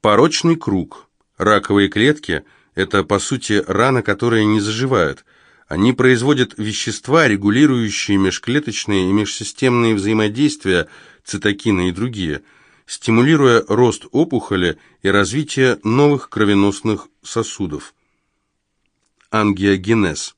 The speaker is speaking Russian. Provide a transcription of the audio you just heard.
Порочный круг. Раковые клетки – это, по сути, раны, которые не заживают. Они производят вещества, регулирующие межклеточные и межсистемные взаимодействия, цитокины и другие, стимулируя рост опухоли и развитие новых кровеносных сосудов. Ангиогенез.